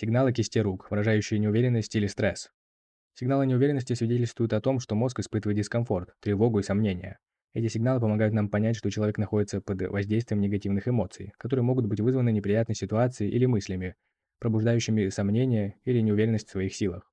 Сигналы кисти рук, выражающие неуверенность или стресс. Сигналы неуверенности свидетельствуют о том, что мозг испытывает дискомфорт, тревогу и сомнения. Эти сигналы помогают нам понять, что человек находится под воздействием негативных эмоций, которые могут быть вызваны неприятной ситуацией или мыслями, пробуждающими сомнения или неуверенность в своих силах.